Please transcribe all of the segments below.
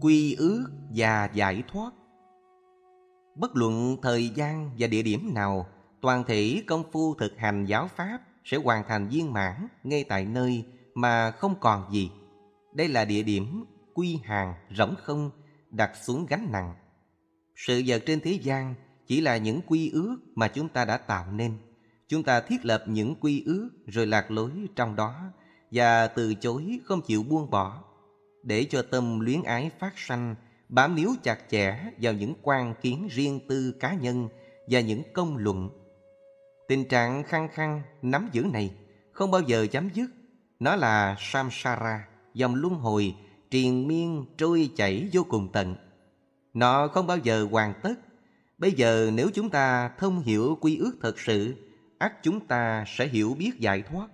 Quy ước và giải thoát Bất luận thời gian và địa điểm nào, toàn thể công phu thực hành giáo pháp sẽ hoàn thành viên mãn ngay tại nơi mà không còn gì. Đây là địa điểm quy hàng rỗng không đặt xuống gánh nặng. Sự vật trên thế gian chỉ là những quy ước mà chúng ta đã tạo nên. Chúng ta thiết lập những quy ước rồi lạc lối trong đó và từ chối không chịu buông bỏ để cho tâm luyến ái phát sanh bám níu chặt chẽ vào những quan kiến riêng tư cá nhân và những công luận. Tình trạng khăng khăng nắm giữ này không bao giờ chấm dứt. Nó là samsara, dòng luân hồi, triền miên trôi chảy vô cùng tận. Nó không bao giờ hoàn tất. Bây giờ nếu chúng ta thông hiểu quy ước thật sự, ắt chúng ta sẽ hiểu biết giải thoát.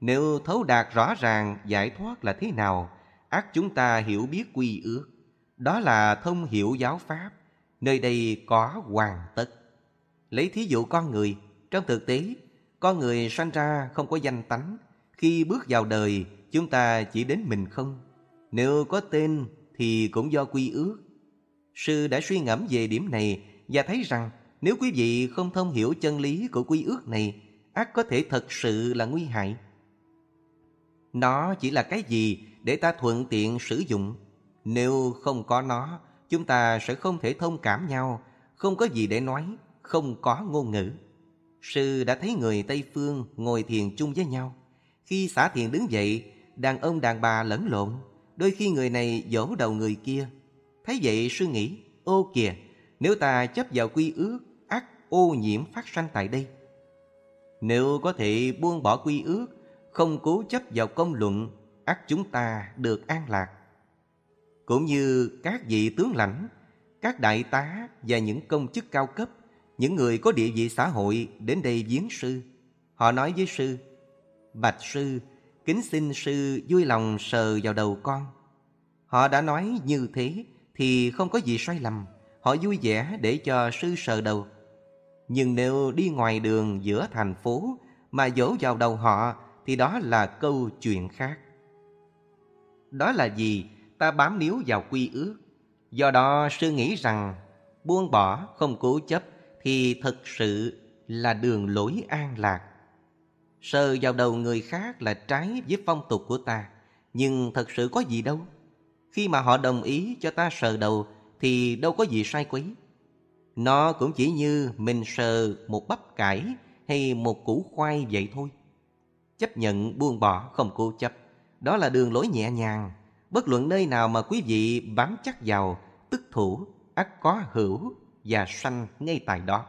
Nếu thấu đạt rõ ràng giải thoát là thế nào, ác chúng ta hiểu biết quy ước. Đó là thông hiểu giáo pháp, nơi đây có hoàn tất. Lấy thí dụ con người, trong thực tế, con người sanh ra không có danh tánh. Khi bước vào đời, chúng ta chỉ đến mình không. Nếu có tên thì cũng do quy ước. Sư đã suy ngẫm về điểm này và thấy rằng nếu quý vị không thông hiểu chân lý của quy ước này, ác có thể thật sự là nguy hại. Nó chỉ là cái gì để ta thuận tiện sử dụng nếu không có nó, chúng ta sẽ không thể thông cảm nhau, không có gì để nói, không có ngôn ngữ. Sư đã thấy người Tây Phương ngồi thiền chung với nhau. Khi xả thiền đứng dậy, đàn ông đàn bà lẫn lộn, đôi khi người này dỗ đầu người kia. Thấy vậy sư nghĩ, ô kìa, nếu ta chấp vào quy ước, ác ô nhiễm phát sanh tại đây. Nếu có thể buông bỏ quy ước, không cố chấp vào công luận, ắt chúng ta được an lạc cũng như các vị tướng lãnh, các đại tá và những công chức cao cấp, những người có địa vị xã hội đến đây viếng sư. Họ nói với sư, Bạch sư, kính xin sư vui lòng sờ vào đầu con. Họ đã nói như thế thì không có gì sai lầm. Họ vui vẻ để cho sư sờ đầu. Nhưng nếu đi ngoài đường giữa thành phố mà dỗ vào đầu họ thì đó là câu chuyện khác. Đó là gì? ta bám níu vào quy ước. Do đó sư nghĩ rằng buông bỏ không cố chấp thì thực sự là đường lối an lạc. Sờ vào đầu người khác là trái với phong tục của ta, nhưng thật sự có gì đâu. Khi mà họ đồng ý cho ta sờ đầu thì đâu có gì sai quấy. Nó cũng chỉ như mình sờ một bắp cải hay một củ khoai vậy thôi. Chấp nhận buông bỏ không cố chấp, đó là đường lối nhẹ nhàng Bất luận nơi nào mà quý vị bám chắc vào, tức thủ, ắt có hữu và sanh ngay tại đó.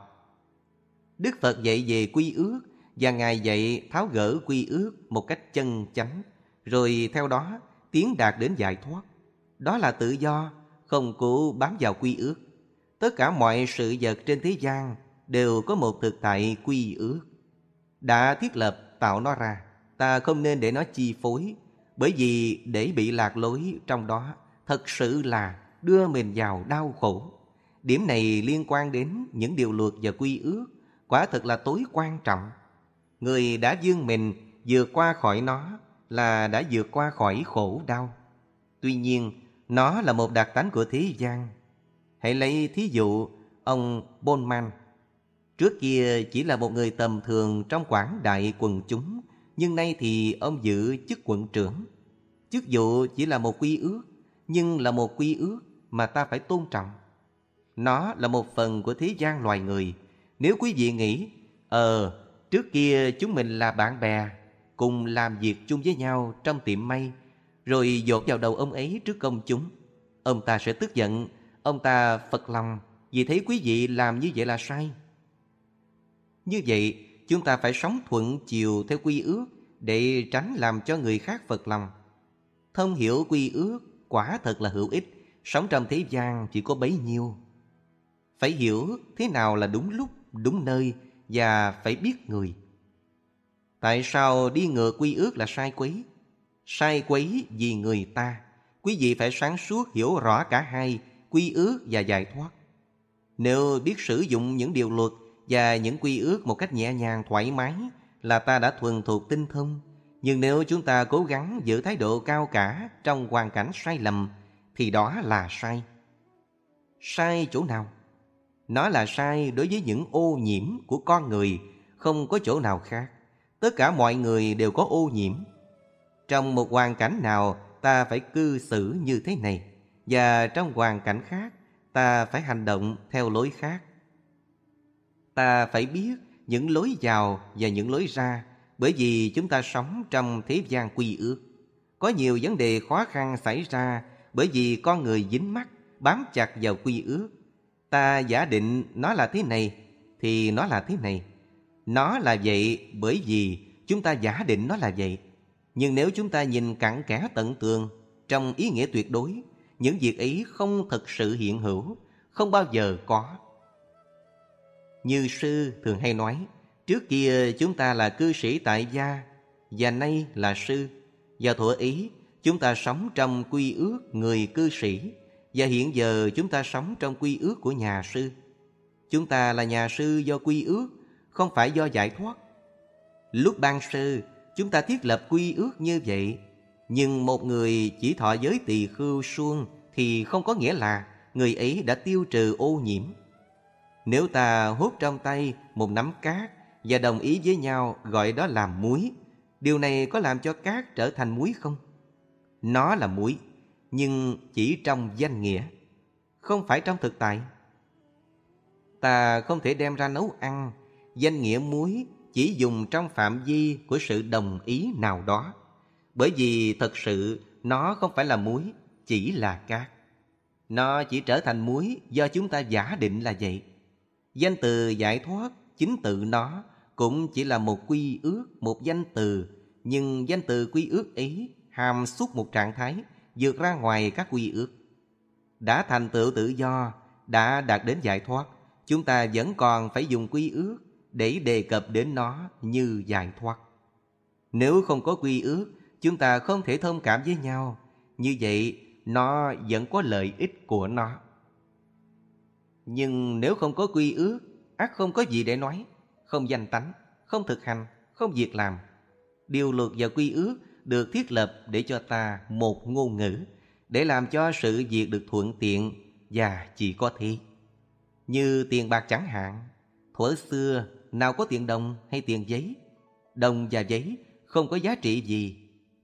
Đức Phật dạy về quy ước và Ngài dạy tháo gỡ quy ước một cách chân chánh, rồi theo đó tiến đạt đến giải thoát. Đó là tự do, không cố bám vào quy ước. Tất cả mọi sự vật trên thế gian đều có một thực tại quy ước. Đã thiết lập tạo nó ra, ta không nên để nó chi phối bởi vì để bị lạc lối trong đó thật sự là đưa mình vào đau khổ. Điểm này liên quan đến những điều luật và quy ước, quả thật là tối quan trọng. Người đã dương mình vượt qua khỏi nó là đã vượt qua khỏi khổ đau. Tuy nhiên, nó là một đặc tánh của thế gian. Hãy lấy thí dụ ông Bonman. Trước kia chỉ là một người tầm thường trong quảng đại quần chúng nhưng nay thì ông giữ chức quận trưởng. Chức vụ chỉ là một quy ước, nhưng là một quy ước mà ta phải tôn trọng. Nó là một phần của thế gian loài người. Nếu quý vị nghĩ, ờ, trước kia chúng mình là bạn bè, cùng làm việc chung với nhau trong tiệm may, rồi dột vào đầu ông ấy trước công chúng, ông ta sẽ tức giận, ông ta phật lòng vì thấy quý vị làm như vậy là sai. Như vậy, chúng ta phải sống thuận chiều theo quy ước để tránh làm cho người khác phật lòng. Thông hiểu quy ước quả thật là hữu ích. Sống trong thế gian chỉ có bấy nhiêu. Phải hiểu thế nào là đúng lúc, đúng nơi Và phải biết người. Tại sao đi ngược quy ước là sai quấy? Sai quấy vì người ta. Quý vị phải sáng suốt hiểu rõ cả hai Quy ước và giải thoát. Nếu biết sử dụng những điều luật và những quy ước một cách nhẹ nhàng thoải mái Là ta đã thuần thuộc tinh thông nhưng nếu chúng ta cố gắng giữ thái độ cao cả trong hoàn cảnh sai lầm thì đó là sai. Sai chỗ nào? Nó là sai đối với những ô nhiễm của con người, không có chỗ nào khác. Tất cả mọi người đều có ô nhiễm. Trong một hoàn cảnh nào ta phải cư xử như thế này, và trong hoàn cảnh khác ta phải hành động theo lối khác. Ta phải biết những lối vào và những lối ra bởi vì chúng ta sống trong thế gian quy ước. Có nhiều vấn đề khó khăn xảy ra bởi vì con người dính mắc, bám chặt vào quy ước. Ta giả định nó là thế này, thì nó là thế này. Nó là vậy bởi vì chúng ta giả định nó là vậy. Nhưng nếu chúng ta nhìn cặn kẽ tận tường, trong ý nghĩa tuyệt đối, những việc ấy không thực sự hiện hữu, không bao giờ có. Như sư thường hay nói, trước kia chúng ta là cư sĩ tại gia, và nay là sư. Và thuở ý, chúng ta sống trong quy ước người cư sĩ, và hiện giờ chúng ta sống trong quy ước của nhà sư. Chúng ta là nhà sư do quy ước, không phải do giải thoát. Lúc ban sư chúng ta thiết lập quy ước như vậy, nhưng một người chỉ thọ giới tỳ khưu suông thì không có nghĩa là người ấy đã tiêu trừ ô nhiễm. Nếu ta hút trong tay một nắm cát và đồng ý với nhau gọi đó là muối, điều này có làm cho cát trở thành muối không? Nó là muối, nhưng chỉ trong danh nghĩa, không phải trong thực tại. Ta không thể đem ra nấu ăn, danh nghĩa muối chỉ dùng trong phạm vi của sự đồng ý nào đó. Bởi vì thật sự nó không phải là muối, chỉ là cát. Nó chỉ trở thành muối do chúng ta giả định là vậy. Danh từ giải thoát chính tự nó cũng chỉ là một quy ước, một danh từ. Nhưng danh từ quy ước ấy hàm suốt một trạng thái vượt ra ngoài các quy ước. Đã thành tựu tự do, đã đạt đến giải thoát, chúng ta vẫn còn phải dùng quy ước để đề cập đến nó như giải thoát. Nếu không có quy ước, chúng ta không thể thông cảm với nhau. Như vậy, nó vẫn có lợi ích của nó. Nhưng nếu không có quy ước, ác không có gì để nói, không danh tánh, không thực hành, không việc làm. Điều luật và quy ước được thiết lập để cho ta một ngôn ngữ, để làm cho sự việc được thuận tiện và chỉ có thế. Như tiền bạc chẳng hạn, thuở xưa nào có tiền đồng hay tiền giấy. Đồng và giấy không có giá trị gì.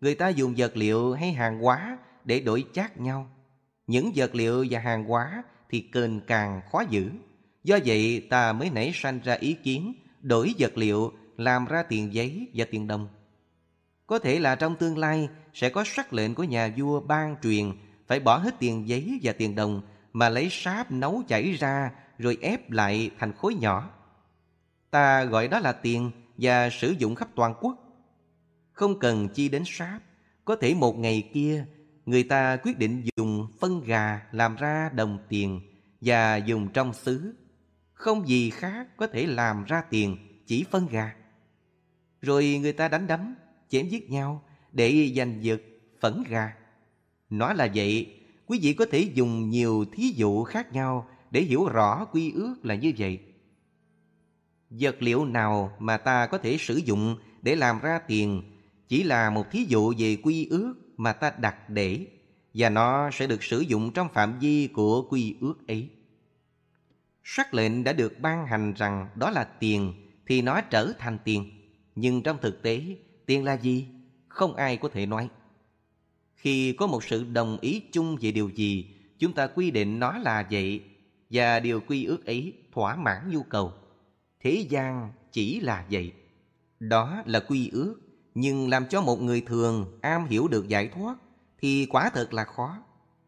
Người ta dùng vật liệu hay hàng hóa để đổi chác nhau. Những vật liệu và hàng hóa thì cần càng khó giữ. Do vậy ta mới nảy sanh ra ý kiến đổi vật liệu làm ra tiền giấy và tiền đồng. Có thể là trong tương lai sẽ có sắc lệnh của nhà vua ban truyền phải bỏ hết tiền giấy và tiền đồng mà lấy sáp nấu chảy ra rồi ép lại thành khối nhỏ. Ta gọi đó là tiền và sử dụng khắp toàn quốc. Không cần chi đến sáp, có thể một ngày kia người ta quyết định dùng phân gà làm ra đồng tiền và dùng trong xứ. Không gì khác có thể làm ra tiền, chỉ phân gà. Rồi người ta đánh đấm, chém giết nhau để giành giật phẫn gà. Nói là vậy, quý vị có thể dùng nhiều thí dụ khác nhau để hiểu rõ quy ước là như vậy. Vật liệu nào mà ta có thể sử dụng để làm ra tiền chỉ là một thí dụ về quy ước mà ta đặt để và nó sẽ được sử dụng trong phạm vi của quy ước ấy. Sắc lệnh đã được ban hành rằng đó là tiền thì nó trở thành tiền. Nhưng trong thực tế, tiền là gì? Không ai có thể nói. Khi có một sự đồng ý chung về điều gì, chúng ta quy định nó là vậy và điều quy ước ấy thỏa mãn nhu cầu. Thế gian chỉ là vậy. Đó là quy ước, nhưng làm cho một người thường am hiểu được giải thoát thì quả thật là khó.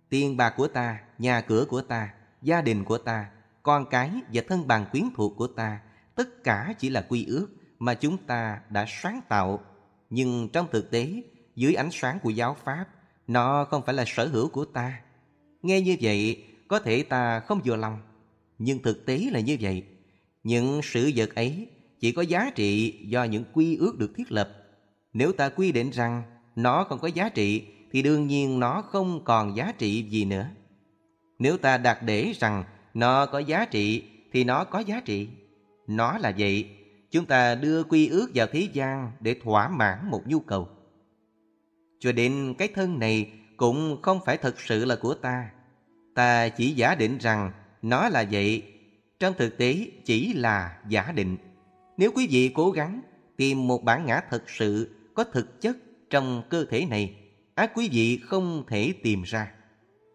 Tiền bạc của ta, nhà cửa của ta, gia đình của ta, con cái và thân bằng quyến thuộc của ta, tất cả chỉ là quy ước mà chúng ta đã sáng tạo. Nhưng trong thực tế, dưới ánh sáng của giáo Pháp, nó không phải là sở hữu của ta. Nghe như vậy, có thể ta không vừa lòng, nhưng thực tế là như vậy. Những sự vật ấy chỉ có giá trị do những quy ước được thiết lập. Nếu ta quy định rằng nó không có giá trị thì đương nhiên nó không còn giá trị gì nữa. Nếu ta đặt để rằng nó có giá trị thì nó có giá trị. Nó là vậy, chúng ta đưa quy ước vào thế gian để thỏa mãn một nhu cầu. Cho đến cái thân này cũng không phải thật sự là của ta. Ta chỉ giả định rằng nó là vậy, trong thực tế chỉ là giả định. Nếu quý vị cố gắng tìm một bản ngã thật sự có thực chất trong cơ thể này, ác quý vị không thể tìm ra.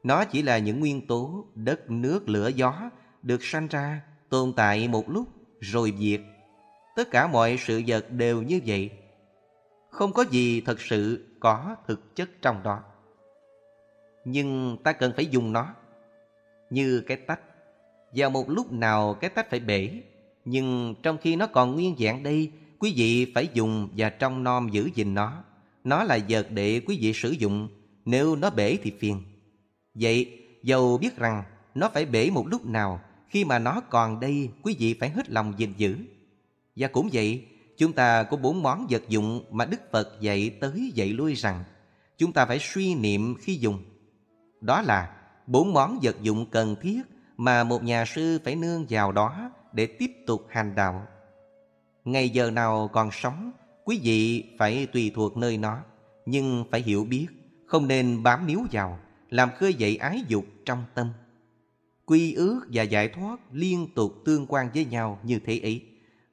Nó chỉ là những nguyên tố đất, nước, lửa, gió được sanh ra, tồn tại một lúc rồi diệt. Tất cả mọi sự vật đều như vậy. Không có gì thật sự có thực chất trong đó. Nhưng ta cần phải dùng nó như cái tách. Vào một lúc nào cái tách phải bể, nhưng trong khi nó còn nguyên dạng đây, quý vị phải dùng và trong nom giữ gìn nó. Nó là vật để quý vị sử dụng, nếu nó bể thì phiền. Vậy, dầu biết rằng nó phải bể một lúc nào, khi mà nó còn đây, quý vị phải hết lòng gìn giữ. Và cũng vậy, chúng ta có bốn món vật dụng mà Đức Phật dạy tới dạy lui rằng chúng ta phải suy niệm khi dùng. Đó là bốn món vật dụng cần thiết mà một nhà sư phải nương vào đó để tiếp tục hành đạo. Ngày giờ nào còn sống, quý vị phải tùy thuộc nơi nó, nhưng phải hiểu biết, không nên bám níu vào, làm khơi dậy ái dục trong tâm. Quy ước và giải thoát liên tục tương quan với nhau như thế ấy.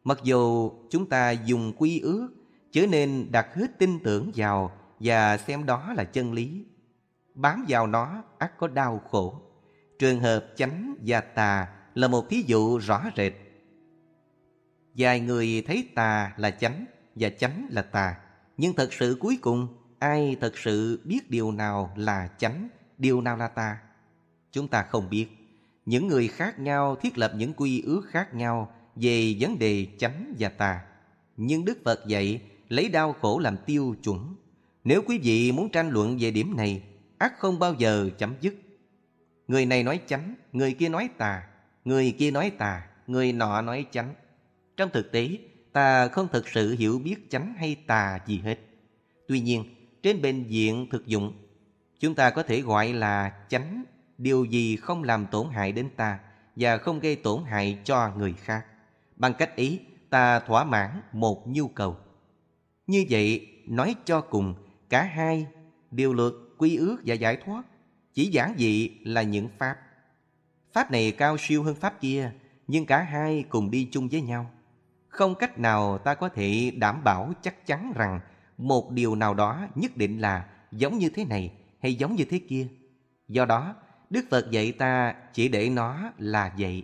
Mặc dù chúng ta dùng quy ước, chớ nên đặt hết tin tưởng vào và xem đó là chân lý. Bám vào nó ắt có đau khổ. Trường hợp chánh và tà là một thí dụ rõ rệt. Vài người thấy tà là chánh và chánh là tà. Nhưng thật sự cuối cùng, ai thật sự biết điều nào là chánh, điều nào là tà? Chúng ta không biết. Những người khác nhau thiết lập những quy ước khác nhau về vấn đề chánh và tà. Nhưng Đức Phật dạy lấy đau khổ làm tiêu chuẩn. Nếu quý vị muốn tranh luận về điểm này, ắt không bao giờ chấm dứt. Người này nói chánh, người kia nói tà, người kia nói tà, người nọ nói chánh. Trong thực tế, ta không thực sự hiểu biết chánh hay tà gì hết. Tuy nhiên, trên bệnh viện thực dụng, chúng ta có thể gọi là chánh điều gì không làm tổn hại đến ta và không gây tổn hại cho người khác. Bằng cách ý ta thỏa mãn một nhu cầu. Như vậy, nói cho cùng, cả hai, điều luật, quy ước và giải thoát, chỉ giản dị là những pháp. Pháp này cao siêu hơn pháp kia, nhưng cả hai cùng đi chung với nhau. Không cách nào ta có thể đảm bảo chắc chắn rằng một điều nào đó nhất định là giống như thế này hay giống như thế kia. Do đó, Đức Phật dạy ta chỉ để nó là vậy.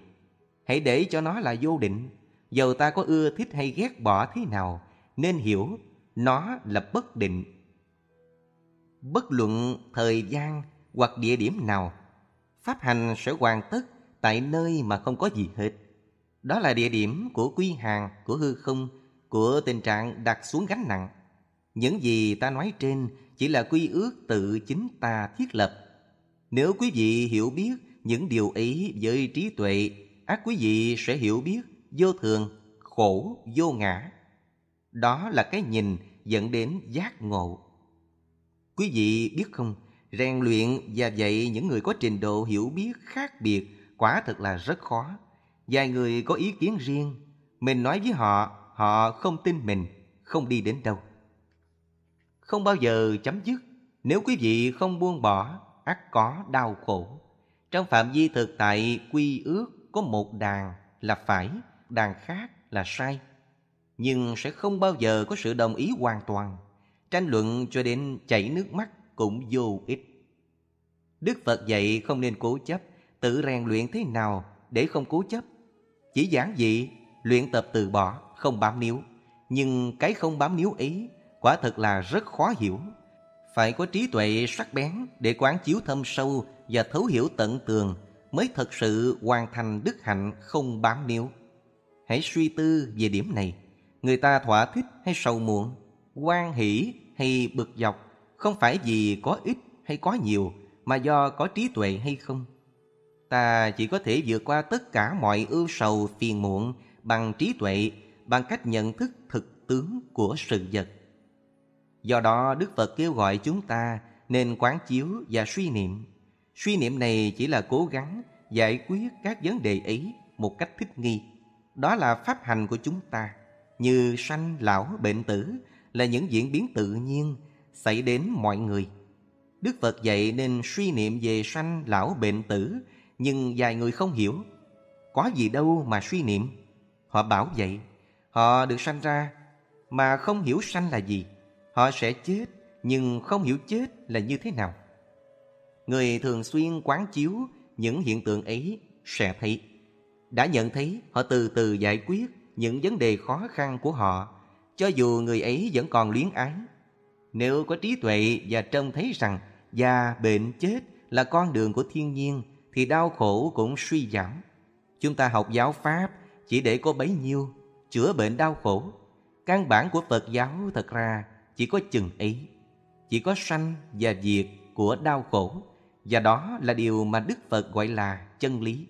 Hãy để cho nó là vô định. Dầu ta có ưa thích hay ghét bỏ thế nào, nên hiểu nó là bất định. Bất luận thời gian hoặc địa điểm nào, pháp hành sẽ hoàn tất tại nơi mà không có gì hết. Đó là địa điểm của quy hàng, của hư không, của tình trạng đặt xuống gánh nặng. Những gì ta nói trên chỉ là quy ước tự chính ta thiết lập. Nếu quý vị hiểu biết những điều ấy với trí tuệ, ác quý vị sẽ hiểu biết vô thường, khổ, vô ngã. Đó là cái nhìn dẫn đến giác ngộ. Quý vị biết không, rèn luyện và dạy những người có trình độ hiểu biết khác biệt quả thật là rất khó. Vài người có ý kiến riêng, mình nói với họ, họ không tin mình, không đi đến đâu. Không bao giờ chấm dứt, nếu quý vị không buông bỏ, ắt có đau khổ. Trong phạm vi thực tại quy ước có một đàn là phải, đàn khác là sai. Nhưng sẽ không bao giờ có sự đồng ý hoàn toàn. Tranh luận cho đến chảy nước mắt cũng vô ích. Đức Phật dạy không nên cố chấp, tự rèn luyện thế nào để không cố chấp. Chỉ giản dị, luyện tập từ bỏ, không bám níu. Nhưng cái không bám níu ấy quả thật là rất khó hiểu. Phải có trí tuệ sắc bén để quán chiếu thâm sâu và thấu hiểu tận tường mới thật sự hoàn thành đức hạnh không bám níu. Hãy suy tư về điểm này. Người ta thỏa thích hay sầu muộn, quan hỷ hay bực dọc không phải vì có ít hay có nhiều mà do có trí tuệ hay không. Ta chỉ có thể vượt qua tất cả mọi ưu sầu phiền muộn bằng trí tuệ, bằng cách nhận thức thực tướng của sự vật. Do đó Đức Phật kêu gọi chúng ta nên quán chiếu và suy niệm. Suy niệm này chỉ là cố gắng giải quyết các vấn đề ấy một cách thích nghi. Đó là pháp hành của chúng ta, như sanh, lão, bệnh tử là những diễn biến tự nhiên xảy đến mọi người. Đức Phật dạy nên suy niệm về sanh lão bệnh tử, nhưng vài người không hiểu. Có gì đâu mà suy niệm. Họ bảo vậy, họ được sanh ra mà không hiểu sanh là gì. Họ sẽ chết, nhưng không hiểu chết là như thế nào. Người thường xuyên quán chiếu những hiện tượng ấy sẽ thấy. Đã nhận thấy họ từ từ giải quyết những vấn đề khó khăn của họ, cho dù người ấy vẫn còn luyến ái. Nếu có trí tuệ và trông thấy rằng già, bệnh, chết là con đường của thiên nhiên, thì đau khổ cũng suy giảm. Chúng ta học giáo Pháp chỉ để có bấy nhiêu, chữa bệnh đau khổ. Căn bản của Phật giáo thật ra chỉ có chừng ấy. Chỉ có sanh và diệt của đau khổ. Và đó là điều mà Đức Phật gọi là chân lý.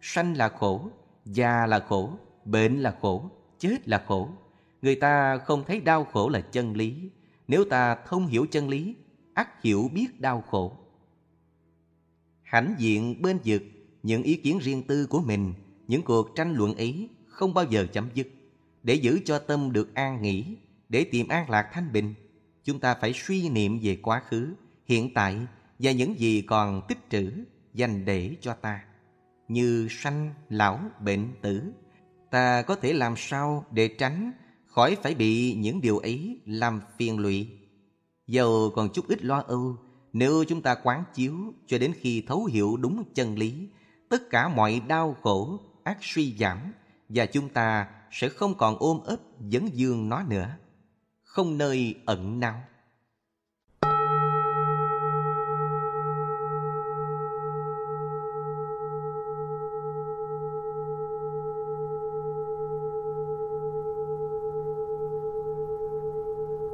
Sanh là khổ, già là khổ, bệnh là khổ, chết là khổ. Người ta không thấy đau khổ là chân lý. Nếu ta thông hiểu chân lý, ắt hiểu biết đau khổ. Hãnh diện bên vực những ý kiến riêng tư của mình, những cuộc tranh luận ấy không bao giờ chấm dứt. Để giữ cho tâm được an nghỉ, để tìm an lạc thanh bình, chúng ta phải suy niệm về quá khứ, hiện tại và những gì còn tích trữ dành để cho ta. Như sanh, lão, bệnh, tử, ta có thể làm sao để tránh khỏi phải bị những điều ấy làm phiền lụy. Dầu còn chút ít lo âu, nếu chúng ta quán chiếu cho đến khi thấu hiểu đúng chân lý, tất cả mọi đau khổ ác suy giảm và chúng ta sẽ không còn ôm ấp dấn dương nó nữa. Không nơi ẩn náu.